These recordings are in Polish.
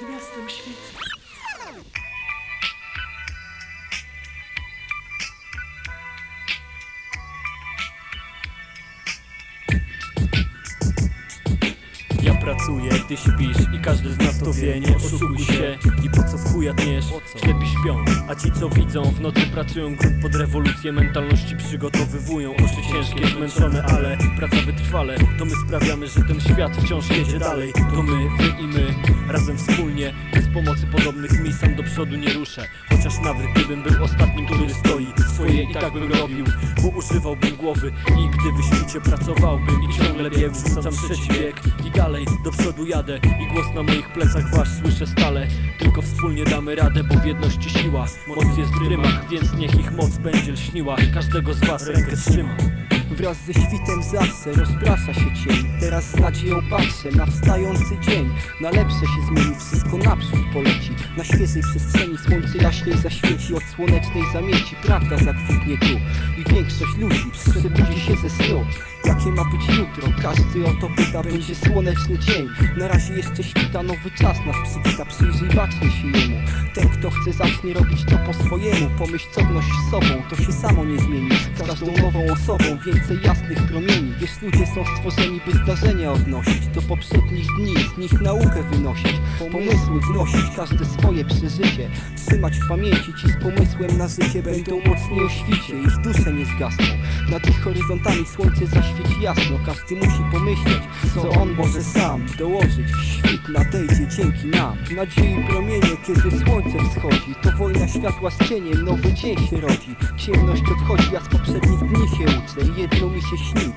Nad miastem świt. Ja pracuję, ty śpisz i każdy z nas to wie Nie oszukuj się i po co w chuja tniesz? Ślepi śpią, a ci co widzą W nocy pracują grup pod rewolucję Mentalności przygotowywują. Oczy ciężkie, zmęczone, ale praca wytrwale. To my sprawiamy, że ten świat wciąż jedzie dalej. To my, wy i my, razem wspólnie Bez pomocy podobnych mi sam do przodu nie ruszę. Chociaż nawet gdybym był ostatnim, który stoi Swoje i tak bym robił, bo używałbym głowy I gdy wyśmicie pracowałbym I ciągle bieg, wrzucam trzeci bieg I dalej do przodu jadę I głos na moich plecach wasz słyszę stale. Tylko wspólnie damy radę, bo w jedności siła Moc jest w rymach, więc niech ich moc będzie lśniła Każdego z was rękę trzyma Wraz ze świtem zawsze rozprasza się cień. Teraz z nadzieją patrzę na wstający dzień. Na lepsze się zmieni, wszystko naprzód poleci. Na świeżej przestrzeni słońce jaśniej zaświeci. Od słonecznej zamieci prawda zakwitnie tu. I większość ludzi przebudzi się ze snu Jakie ma być jutro? Każdy o to pyta, będzie słoneczny dzień. Na razie jeszcze świta, nowy czas nas przywita Przyjrzyj bacznie się jemu. Ten kto chce zacznie robić to po swojemu. Pomyśl co sobą, to się samo nie zmieni. Z każdą nową osobą więcej jasnych promieni. Wiesz ludzie są stworzeni by zdarzenia odnosić. Do poprzednich dni, z nich naukę wynosić. Pomysły wnosić, każde swoje przeżycie. Trzymać w pamięci ci z pomysłem na życie Będą mocniej o świcie, ich dusze nie zgasną Nad ich horyzontami słońce zaświeci jasno. Każdy musi pomyśleć, co on może sam dołożyć. Świt nadejdzie dzięki nam. Nadziei promienie, kiedy słońce wschodzi. To wojna światła z cieniem, nowy dzień się rodzi. Ciemność odchodzi, ja z poprzednich dni się uczę. Jedno mi się śni.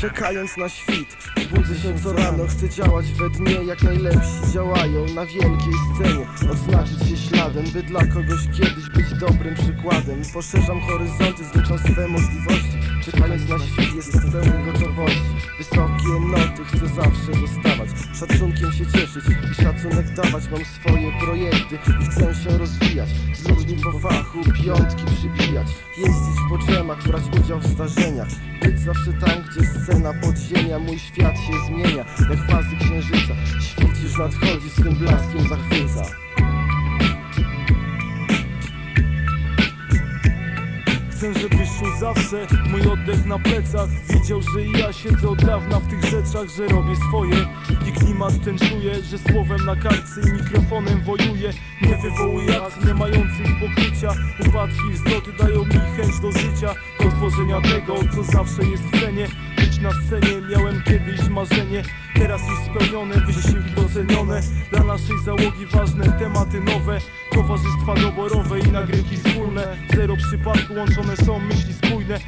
Czekając na świt, budzę się co rano Chcę działać we dnie jak najlepsi działają Na wielkiej scenie, odznaczyć się śladem By dla kogoś kiedyś być dobrym przykładem. Poszerzam horyzonty, zwiększam swe możliwości. Czekając na świt, jestem w pełnej gotowości. Wysokie noty chcę zawsze dostawać. Szacunkiem się cieszyć i szacunek dawać. Mam swoje projekty i chcę się rozwijać. Z ludźmi po fachu, piątki przybijać. Jeździć po drzemach, brać udział w zdarzeniach. Być zawsze tam, gdzie scena podziemia Mój świat się zmienia, jak fazy księżyca. Świt już nadchodzi, swym blaskiem zachwyca. Chcę, żebyś czuł zawsze mój oddech na plecach Widział, że i ja siedzę od dawna w tych rzeczach, że robię swoje. I klimat ten czuję, że słowem na kartce i mikrofonem wojuję. Nie wywołuję akcji nie mających pokrycia. Upadki i wzloty dają mi chęć do życia Do tworzenia tego, co zawsze jest w cenie na scenie, miałem kiedyś marzenie Teraz już spełnione, wysiłki docenione. Dla naszej załogi ważne tematy nowe Towarzystwa doborowe i nagrywki wspólne. Zero przypadku, łączone są myśli spójne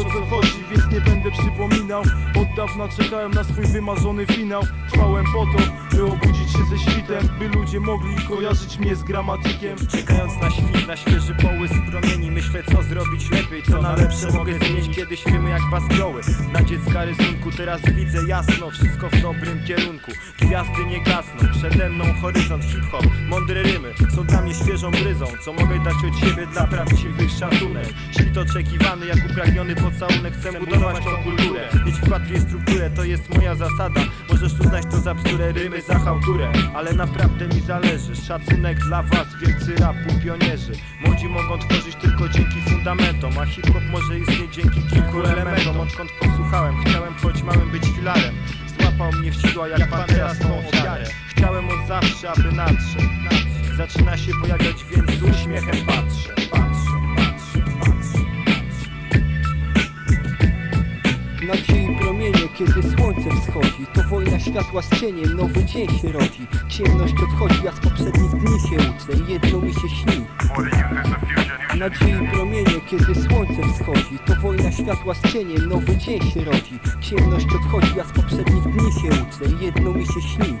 o co chodzi, więc nie będę przypominał. Od dawna czekałem na swój wymarzony finał. Trwałem po to, by obudzić się ze świtem By ludzie mogli kojarzyć mnie z gramatykiem. Czekając na świt, na świeży połysk promieni Myślę co zrobić lepiej, co na lepsze mogę zmienić. Kiedy śpiemy jak baskroły Na dziecka rysunku teraz widzę jasno Wszystko w dobrym kierunku. Gwiazdy nie gasną, przede mną horyzont hip-hop. Mądre rymy są dla mnie świeżą bryzą Co mogę dać od siebie dla prawdziwych szacunek. Świt oczekiwany jak upragniony pocałunek Chcę budować tą kulturę. Mieć wkład w strukturę, to jest moja zasada. Możesz uznać to za bzdurę, rymy za chałturę. Ale naprawdę mi zależy Szacunek dla was, wielcy rapu pionierzy. Młodzi mogą tworzyć tylko dzięki fundamentom A hip-hop może istnieć dzięki kilku elementom. Odkąd posłuchałem, chciałem choć małym być filarem. Złapał mnie w sidła jak pantera swą ofiarę. Chciałem od zawsze, aby nadszedł. Zaczyna się pojawiać, więc z uśmiechem patrzę, kiedy słońce wschodzi To wojna światła z cieniem, nowy dzień się rodzi. Ciemność odchodzi, a z poprzednich dni się uczę jedno mi się śni. Nadziei promienie, kiedy słońce wschodzi To wojna światła z cieniem, nowy dzień się rodzi. Ciemność odchodzi, a z poprzednich dni się uczę jedno mi się śni